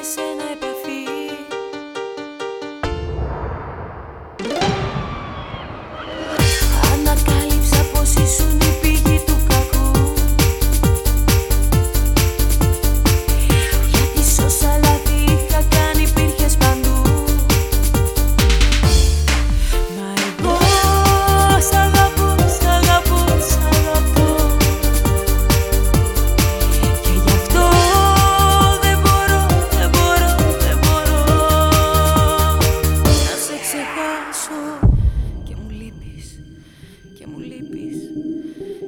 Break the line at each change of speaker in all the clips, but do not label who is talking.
missing και μου λείπεις.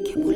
Και μου